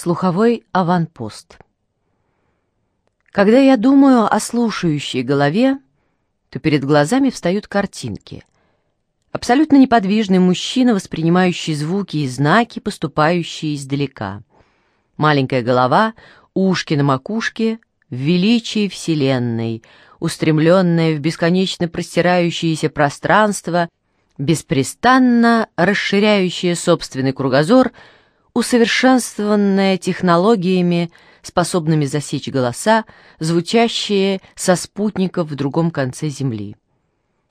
Слуховой аванпост. Когда я думаю о слушающей голове, то перед глазами встают картинки. Абсолютно неподвижный мужчина, воспринимающий звуки и знаки, поступающие издалека. Маленькая голова, ушки на макушке, в величии Вселенной, устремленная в бесконечно простирающееся пространство, беспрестанно расширяющая собственный кругозор — усовершенствованная технологиями, способными засечь голоса, звучащие со спутников в другом конце Земли.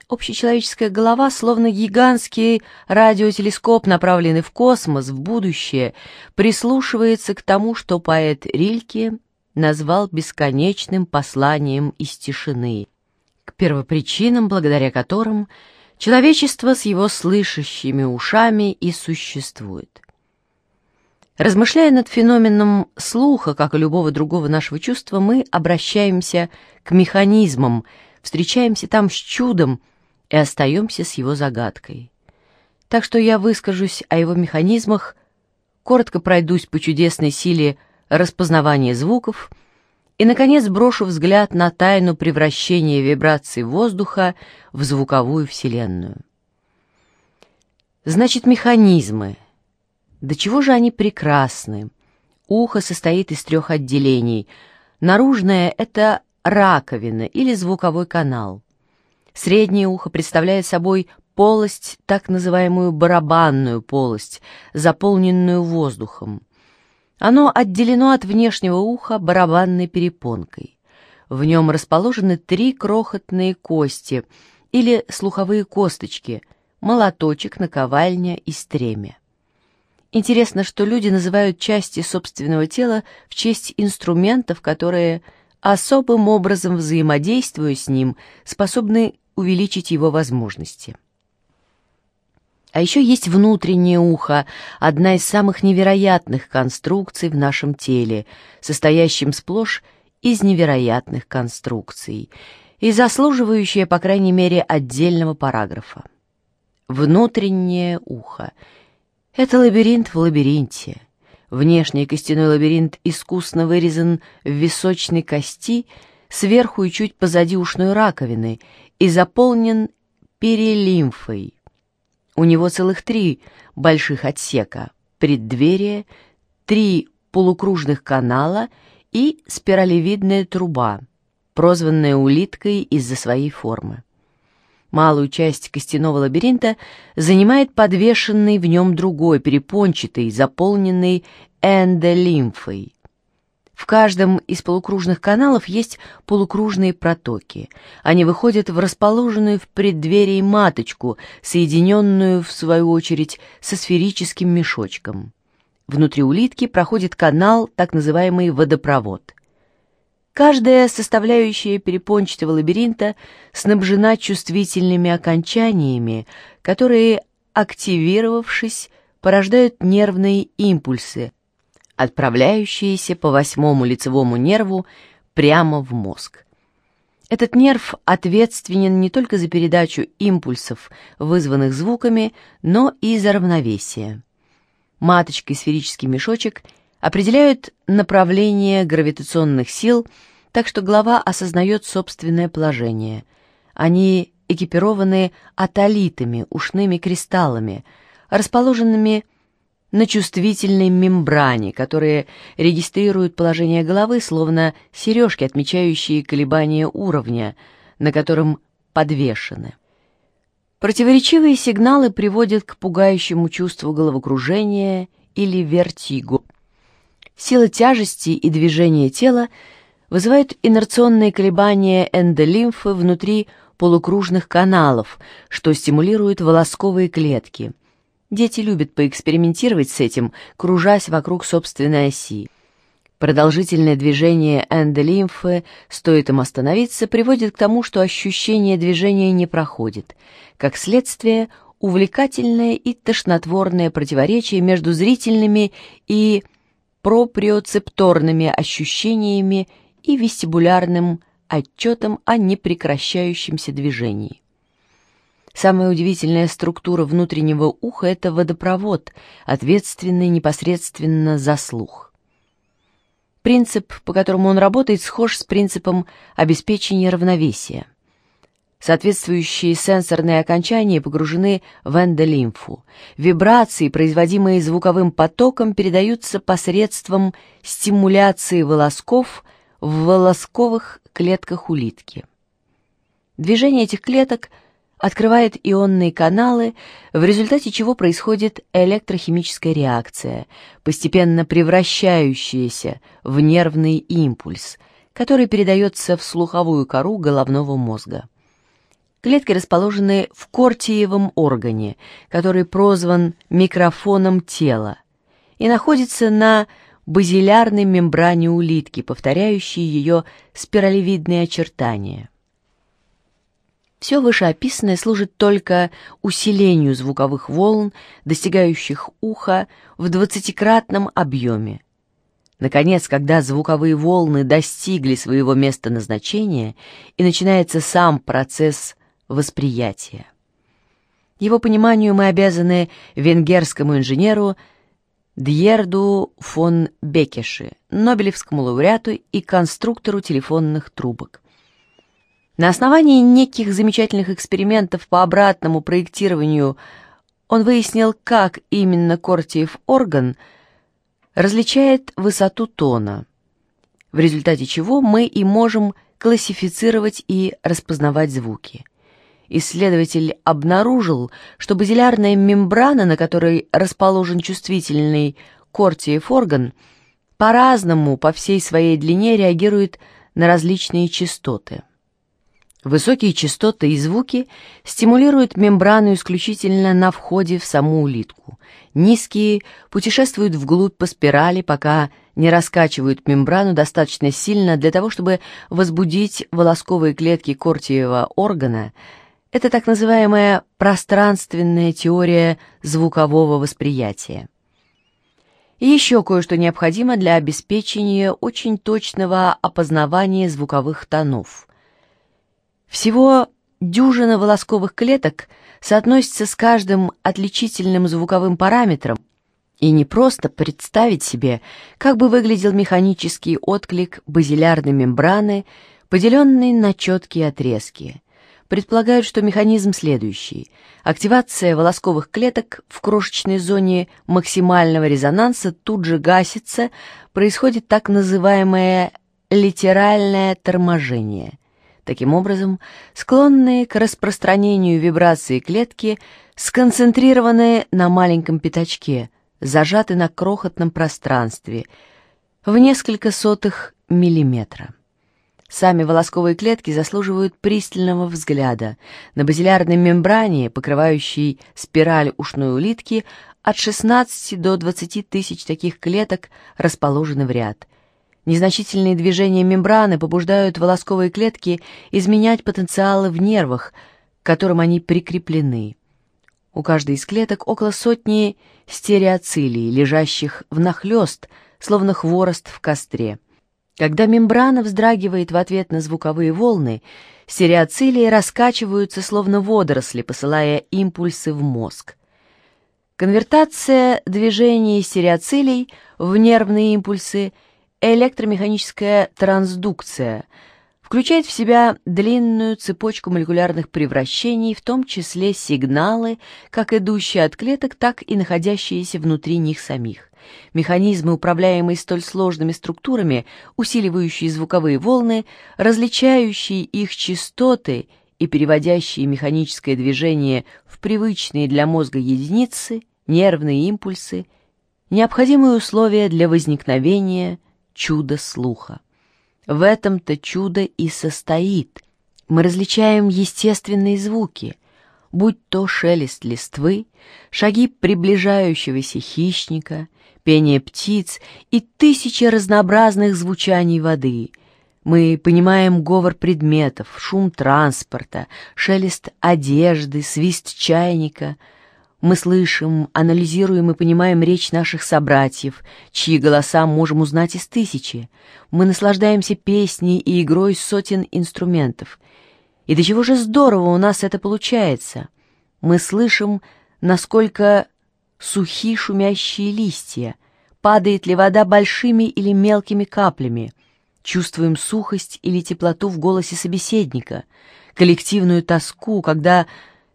Общечеловеческая голова, словно гигантский радиотелескоп, направленный в космос, в будущее, прислушивается к тому, что поэт Рильке назвал бесконечным посланием из тишины, к первопричинам, благодаря которым человечество с его слышащими ушами и существует. Размышляя над феноменом слуха, как и любого другого нашего чувства, мы обращаемся к механизмам, встречаемся там с чудом и остаемся с его загадкой. Так что я выскажусь о его механизмах, коротко пройдусь по чудесной силе распознавания звуков и, наконец, брошу взгляд на тайну превращения вибраций воздуха в звуковую вселенную. Значит, механизмы — до чего же они прекрасны! Ухо состоит из трех отделений. Наружное — это раковина или звуковой канал. Среднее ухо представляет собой полость, так называемую барабанную полость, заполненную воздухом. Оно отделено от внешнего уха барабанной перепонкой. В нем расположены три крохотные кости или слуховые косточки — молоточек, наковальня и стремя. Интересно, что люди называют части собственного тела в честь инструментов, которые, особым образом взаимодействуя с ним, способны увеличить его возможности. А еще есть внутреннее ухо, одна из самых невероятных конструкций в нашем теле, состоящим сплошь из невероятных конструкций и заслуживающая, по крайней мере, отдельного параграфа. Внутреннее ухо — это лабиринт в лабиринте. Внешний костяной лабиринт искусно вырезан в височной кости сверху и чуть позади ушной раковины и заполнен перелимфой. У него целых три больших отсека, преддверие, три полукружных канала и спиралевидная труба, прозванная улиткой из-за своей формы. Малую часть костяного лабиринта занимает подвешенный в нем другой, перепончатый, заполненный эндолимфой. В каждом из полукружных каналов есть полукружные протоки. Они выходят в расположенную в преддверии маточку, соединенную, в свою очередь, со сферическим мешочком. Внутри улитки проходит канал, так называемый водопровод. Каждая составляющая перепончатого лабиринта снабжена чувствительными окончаниями, которые, активировавшись, порождают нервные импульсы, отправляющиеся по восьмому лицевому нерву прямо в мозг. Этот нерв ответственен не только за передачу импульсов, вызванных звуками, но и за равновесие. Маточка и сферический мешочек – определяют направление гравитационных сил, так что голова осознает собственное положение. Они экипированы атолитами, ушными кристаллами, расположенными на чувствительной мембране, которые регистрируют положение головы, словно сережки, отмечающие колебания уровня, на котором подвешены. Противоречивые сигналы приводят к пугающему чувству головокружения или вертиго. Сила тяжести и движения тела вызывают инерционные колебания эндолимфы внутри полукружных каналов, что стимулирует волосковые клетки. Дети любят поэкспериментировать с этим, кружась вокруг собственной оси. Продолжительное движение эндолимфы, стоит им остановиться, приводит к тому, что ощущение движения не проходит. Как следствие, увлекательное и тошнотворное противоречие между зрительными и проприоцепторными ощущениями и вестибулярным отчетом о непрекращающемся движении. Самая удивительная структура внутреннего уха – это водопровод, ответственный непосредственно за слух. Принцип, по которому он работает, схож с принципом обеспечения равновесия. Соответствующие сенсорные окончания погружены в эндолимфу. Вибрации, производимые звуковым потоком, передаются посредством стимуляции волосков в волосковых клетках улитки. Движение этих клеток открывает ионные каналы, в результате чего происходит электрохимическая реакция, постепенно превращающаяся в нервный импульс, который передается в слуховую кору головного мозга. Клетки расположены в кортиевом органе, который прозван микрофоном тела, и находится на базилярной мембране улитки, повторяющей ее спиралевидные очертания. Все вышеописанное служит только усилению звуковых волн, достигающих уха в двадцатикратном объеме. Наконец, когда звуковые волны достигли своего места назначения и начинается сам процесс восприятия. Его пониманию мы обязаны венгерскому инженеру Дьерду фон Бекеши, Нобелевскому лауреату и конструктору телефонных трубок. На основании неких замечательных экспериментов по обратному проектированию он выяснил, как именно Кортиев орган различает высоту тона, в результате чего мы и можем классифицировать и распознавать звуки исследователь обнаружил, что базилярная мембрана, на которой расположен чувствительный кортиев орган, по-разному по всей своей длине реагирует на различные частоты. Высокие частоты и звуки стимулируют мембрану исключительно на входе в саму улитку. Низкие путешествуют вглубь по спирали, пока не раскачивают мембрану достаточно сильно для того, чтобы возбудить волосковые клетки кортиевого органа, это так называемая пространственная теория звукового восприятия. И еще кое-что необходимо для обеспечения очень точного опознавания звуковых тонов. Всего дюжина волосковых клеток соотносится с каждым отличительным звуковым параметром, и не просто представить себе, как бы выглядел механический отклик базилярной мембраны, поделенный на четкие отрезки – предполагают, что механизм следующий. Активация волосковых клеток в крошечной зоне максимального резонанса тут же гасится, происходит так называемое литеральное торможение. Таким образом, склонные к распространению вибрации клетки сконцентрированы на маленьком пятачке, зажаты на крохотном пространстве в несколько сотых миллиметра. Сами волосковые клетки заслуживают пристального взгляда. На базилярной мембране, покрывающей спираль ушной улитки, от 16 до 20 тысяч таких клеток расположены в ряд. Незначительные движения мембраны побуждают волосковые клетки изменять потенциалы в нервах, к которым они прикреплены. У каждой из клеток около сотни стереоцилий, лежащих внахлёст, словно хворост в костре. Когда мембрана вздрагивает в ответ на звуковые волны, стереоцилии раскачиваются словно водоросли, посылая импульсы в мозг. Конвертация движений стереоцилий в нервные импульсы – электромеханическая трансдукция – включает в себя длинную цепочку молекулярных превращений, в том числе сигналы, как идущие от клеток, так и находящиеся внутри них самих. Механизмы, управляемые столь сложными структурами, усиливающие звуковые волны, различающие их частоты и переводящие механическое движение в привычные для мозга единицы, нервные импульсы, необходимые условия для возникновения чуда слуха. В этом-то чудо и состоит. Мы различаем естественные звуки, будь то шелест листвы, шаги приближающегося хищника, пение птиц и тысячи разнообразных звучаний воды. Мы понимаем говор предметов, шум транспорта, шелест одежды, свист чайника — мы слышим, анализируем и понимаем речь наших собратьев, чьи голоса можем узнать из тысячи. Мы наслаждаемся песней и игрой сотен инструментов. И до чего же здорово у нас это получается. Мы слышим, насколько сухи шумящие листья, падает ли вода большими или мелкими каплями, чувствуем сухость или теплоту в голосе собеседника, коллективную тоску, когда,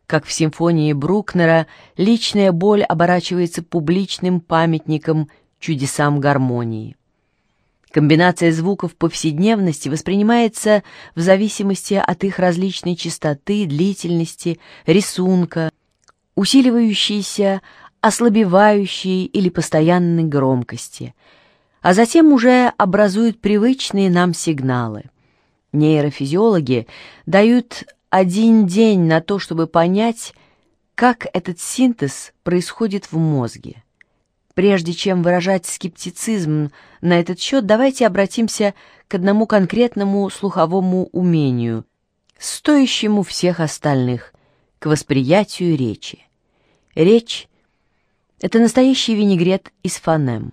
как в симфонии Брукнера, личная боль оборачивается публичным памятником чудесам гармонии. Комбинация звуков повседневности воспринимается в зависимости от их различной частоты, длительности, рисунка, усиливающейся, ослабевающей или постоянной громкости, а затем уже образуют привычные нам сигналы. Нейрофизиологи дают один день на то, чтобы понять, как этот синтез происходит в мозге. Прежде чем выражать скептицизм на этот счет, давайте обратимся к одному конкретному слуховому умению, стоящему всех остальных, к восприятию речи. Речь — это настоящий винегрет из фонем.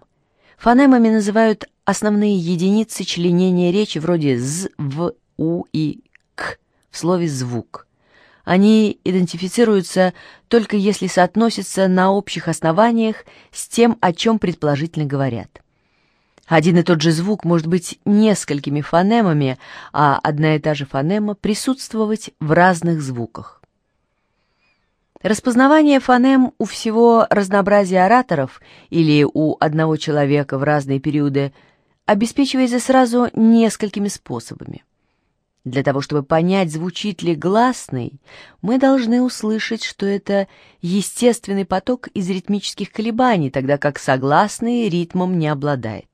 Фонемами называют основные единицы членения речи вроде «з», «в», «у» и «к» в слове «звук». Они идентифицируются только если соотносятся на общих основаниях с тем, о чем предположительно говорят. Один и тот же звук может быть несколькими фонемами, а одна и та же фонема присутствовать в разных звуках. Распознавание фонем у всего разнообразия ораторов или у одного человека в разные периоды обеспечивается сразу несколькими способами. Для того, чтобы понять, звучит ли гласный, мы должны услышать, что это естественный поток из ритмических колебаний, тогда как согласный ритмом не обладает.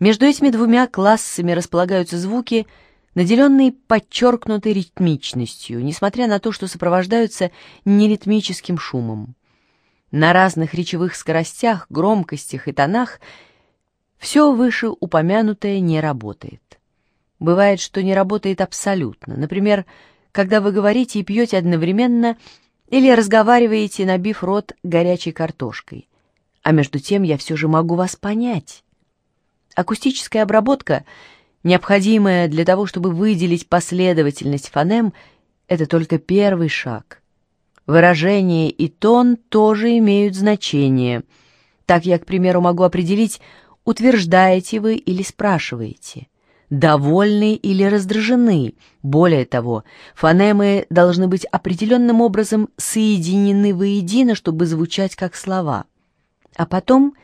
Между этими двумя классами располагаются звуки, наделенные подчеркнутой ритмичностью, несмотря на то, что сопровождаются неритмическим шумом. На разных речевых скоростях, громкостях и тонах все вышеупомянутое не работает. Бывает, что не работает абсолютно. Например, когда вы говорите и пьете одновременно или разговариваете, набив рот горячей картошкой. А между тем я все же могу вас понять. Акустическая обработка, необходимая для того, чтобы выделить последовательность фонем, это только первый шаг. Выражение и тон тоже имеют значение. Так я, к примеру, могу определить, утверждаете вы или спрашиваете довольны или раздражены. Более того, фонемы должны быть определенным образом соединены воедино, чтобы звучать как слова. А потом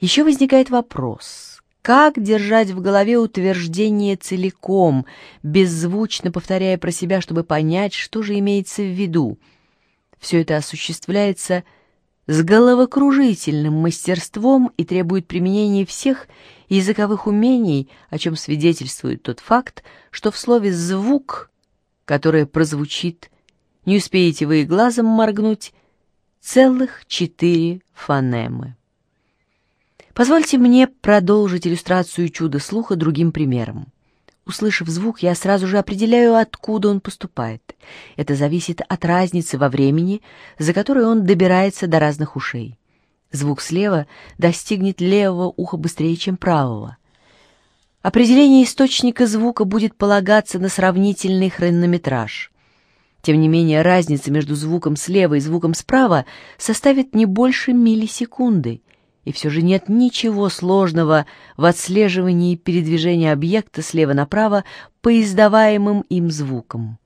еще возникает вопрос, как держать в голове утверждение целиком, беззвучно повторяя про себя, чтобы понять, что же имеется в виду. Все это осуществляется с головокружительным мастерством и требует применения всех языковых умений, о чем свидетельствует тот факт, что в слове «звук», которое прозвучит, не успеете вы и глазом моргнуть, целых четыре фонемы. Позвольте мне продолжить иллюстрацию чуда слуха другим примером. Услышав звук, я сразу же определяю, откуда он поступает. Это зависит от разницы во времени, за которой он добирается до разных ушей. Звук слева достигнет левого уха быстрее, чем правого. Определение источника звука будет полагаться на сравнительный хронометраж. Тем не менее, разница между звуком слева и звуком справа составит не больше миллисекунды, и все же нет ничего сложного в отслеживании передвижения объекта слева направо по издаваемым им звукам.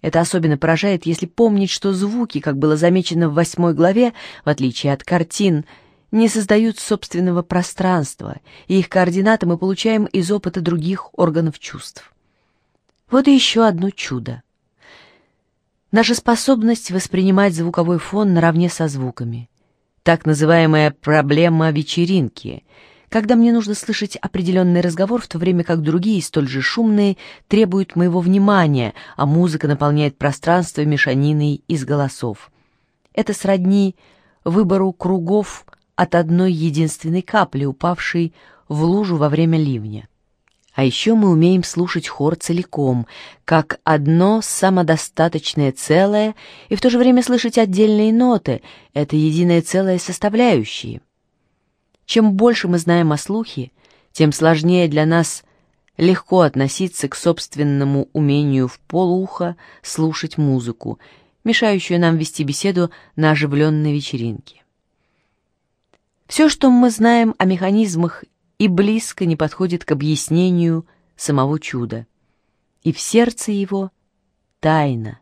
Это особенно поражает, если помнить, что звуки, как было замечено в восьмой главе, в отличие от картин, не создают собственного пространства, и их координаты мы получаем из опыта других органов чувств. Вот и еще одно чудо. Наша способность воспринимать звуковой фон наравне со звуками так называемая проблема вечеринки, когда мне нужно слышать определенный разговор, в то время как другие, столь же шумные, требуют моего внимания, а музыка наполняет пространство мешаниной из голосов. Это сродни выбору кругов от одной единственной капли, упавшей в лужу во время ливня. А еще мы умеем слушать хор целиком, как одно самодостаточное целое, и в то же время слышать отдельные ноты, это единое целое составляющие. Чем больше мы знаем о слухе, тем сложнее для нас легко относиться к собственному умению в полуха слушать музыку, мешающую нам вести беседу на оживленной вечеринке. Все, что мы знаем о механизмах, и близко не подходит к объяснению самого чуда. И в сердце его тайна.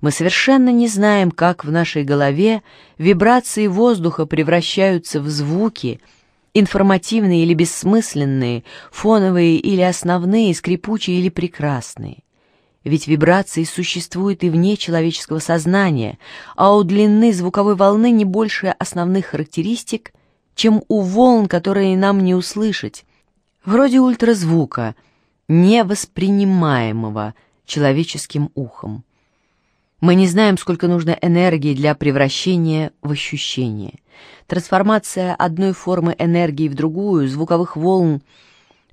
Мы совершенно не знаем, как в нашей голове вибрации воздуха превращаются в звуки, информативные или бессмысленные, фоновые или основные, скрипучие или прекрасные. Ведь вибрации существуют и вне человеческого сознания, а у длины звуковой волны не больше основных характеристик, чем у волн, которые нам не услышать, вроде ультразвука, невоспринимаемого человеческим ухом. Мы не знаем, сколько нужно энергии для превращения в ощущение. Трансформация одной формы энергии в другую, звуковых волн,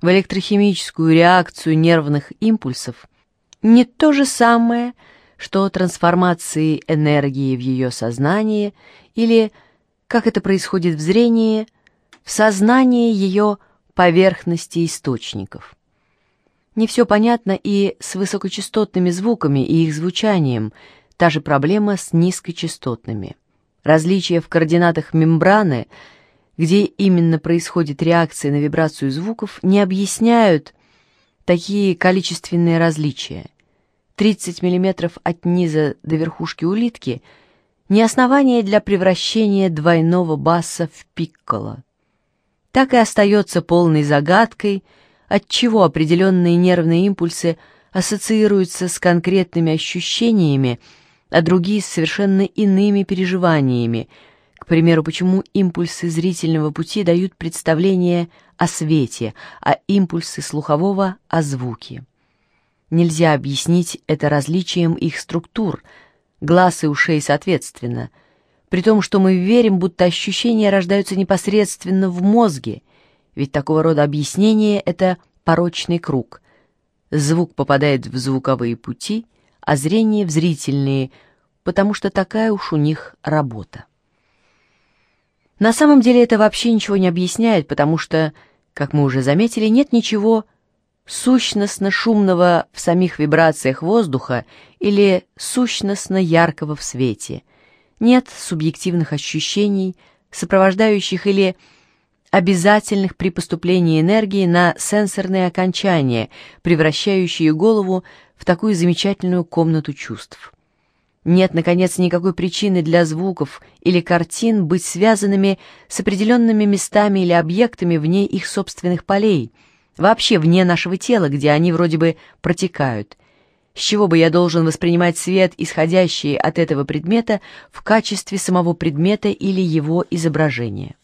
в электрохимическую реакцию нервных импульсов, не то же самое, что трансформации энергии в ее сознание или, как это происходит в зрении, в сознание ее поверхности источников. Не все понятно и с высокочастотными звуками и их звучанием – Та же проблема с низкочастотными. Различия в координатах мембраны, где именно происходит реакция на вибрацию звуков, не объясняют такие количественные различия. 30 мм от низа до верхушки улитки – не основание для превращения двойного баса в пикколо. Так и остается полной загадкой, отчего определенные нервные импульсы ассоциируются с конкретными ощущениями, а другие с совершенно иными переживаниями. К примеру, почему импульсы зрительного пути дают представление о свете, а импульсы слухового — о звуке. Нельзя объяснить это различием их структур, глаз и ушей соответственно, при том, что мы верим, будто ощущения рождаются непосредственно в мозге, ведь такого рода объяснение — это порочный круг. Звук попадает в звуковые пути — а зрение в зрительные, потому что такая уж у них работа. На самом деле это вообще ничего не объясняет, потому что, как мы уже заметили, нет ничего сущностно шумного в самих вибрациях воздуха или сущностно яркого в свете. Нет субъективных ощущений, сопровождающих или обязательных при поступлении энергии на сенсорные окончания, превращающие голову в такую замечательную комнату чувств. Нет, наконец, никакой причины для звуков или картин быть связанными с определенными местами или объектами вне их собственных полей, вообще вне нашего тела, где они вроде бы протекают. С чего бы я должен воспринимать свет, исходящий от этого предмета, в качестве самого предмета или его изображения?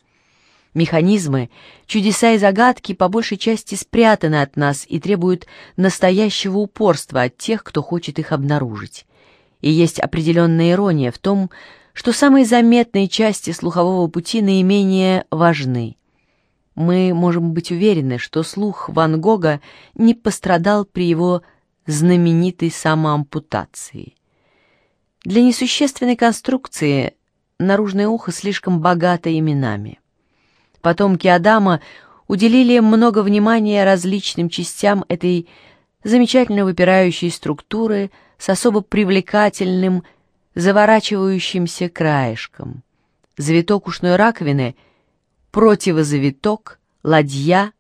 Механизмы, чудеса и загадки по большей части спрятаны от нас и требуют настоящего упорства от тех, кто хочет их обнаружить. И есть определенная ирония в том, что самые заметные части слухового пути наименее важны. Мы можем быть уверены, что слух Ван Гога не пострадал при его знаменитой самоампутации. Для несущественной конструкции наружное ухо слишком богато именами. Потомки Адама уделили много внимания различным частям этой замечательно выпирающей структуры с особо привлекательным, заворачивающимся краешком. Завиток ушной раковины, противозавиток, ладья,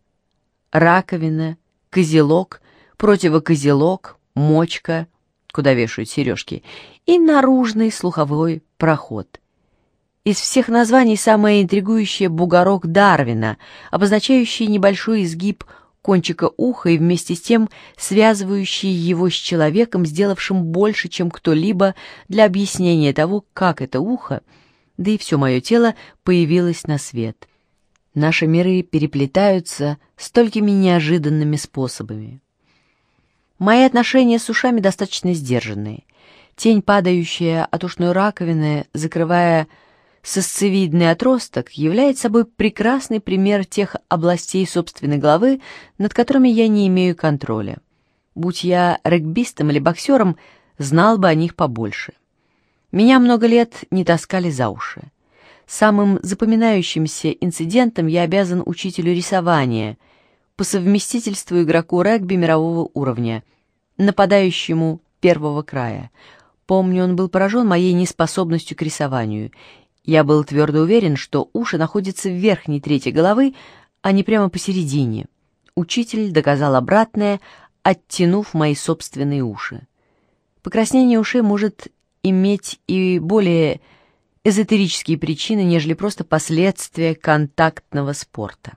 раковина, козелок, противокозелок, мочка, куда вешают сережки, и наружный слуховой проход — из всех названий самое интригующее — бугорок Дарвина, обозначающий небольшой изгиб кончика уха и вместе с тем связывающий его с человеком, сделавшим больше, чем кто-либо для объяснения того, как это ухо, да и все мое тело появилось на свет. Наши миры переплетаются столькими неожиданными способами. Мои отношения с ушами достаточно сдержанные. Тень, падающая от ушной раковины, закрывая сосцевидный отросток является собой прекрасный пример тех областей собственной головы, над которыми я не имею контроля. Будь я регбистом или боксером, знал бы о них побольше. Меня много лет не таскали за уши. Самым запоминающимся инцидентом я обязан учителю рисования, по совместительству игроку регби мирового уровня, нападающему первого края. Помню, он был поражен моей неспособностью к рисованию Я был твердо уверен, что уши находятся в верхней трети головы, а не прямо посередине. Учитель доказал обратное, оттянув мои собственные уши. Покраснение ушей может иметь и более эзотерические причины, нежели просто последствия контактного спорта.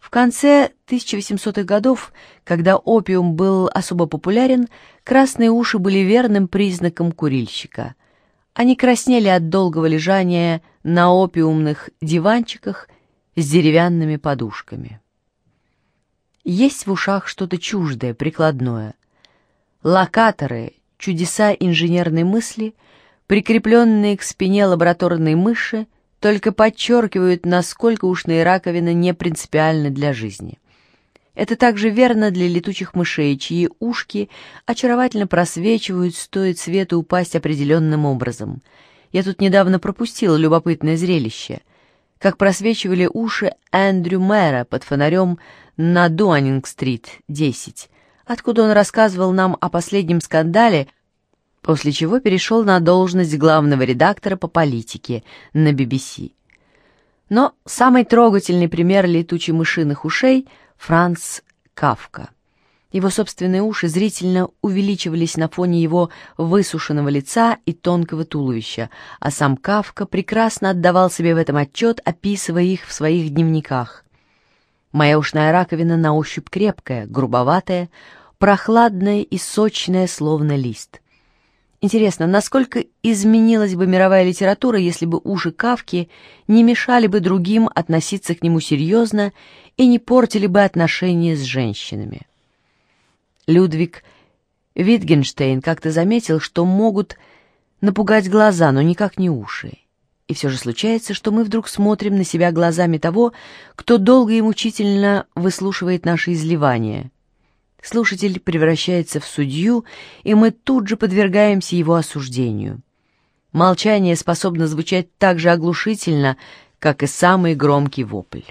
В конце 1800-х годов, когда опиум был особо популярен, красные уши были верным признаком курильщика. Они краснели от долгого лежания на опиумных диванчиках с деревянными подушками. Есть в ушах что-то чуждое, прикладное. Локаторы, чудеса инженерной мысли, прикрепленные к спине лабораторной мыши, только подчеркивают, насколько ушные раковины не принципиальны для жизни. Это также верно для летучих мышей, чьи ушки очаровательно просвечивают, стоит свету упасть определенным образом. Я тут недавно пропустила любопытное зрелище. Как просвечивали уши Эндрю Мэра под фонарем на Дуанинг-стрит, 10, откуда он рассказывал нам о последнем скандале, после чего перешел на должность главного редактора по политике на BBC. Но самый трогательный пример летучей мышиных ушей — Франц Кавка. Его собственные уши зрительно увеличивались на фоне его высушенного лица и тонкого туловища, а сам Кавка прекрасно отдавал себе в этом отчет, описывая их в своих дневниках. Моя ушная раковина на ощупь крепкая, грубоватая, прохладная и сочная, словно лист. Интересно, насколько изменилась бы мировая литература, если бы уши Кавки не мешали бы другим относиться к нему серьезно и не портили бы отношения с женщинами? Людвиг Витгенштейн как-то заметил, что могут напугать глаза, но никак не уши. И все же случается, что мы вдруг смотрим на себя глазами того, кто долго и мучительно выслушивает наши изливания — Слушатель превращается в судью, и мы тут же подвергаемся его осуждению. Молчание способно звучать так же оглушительно, как и самый громкий вопль.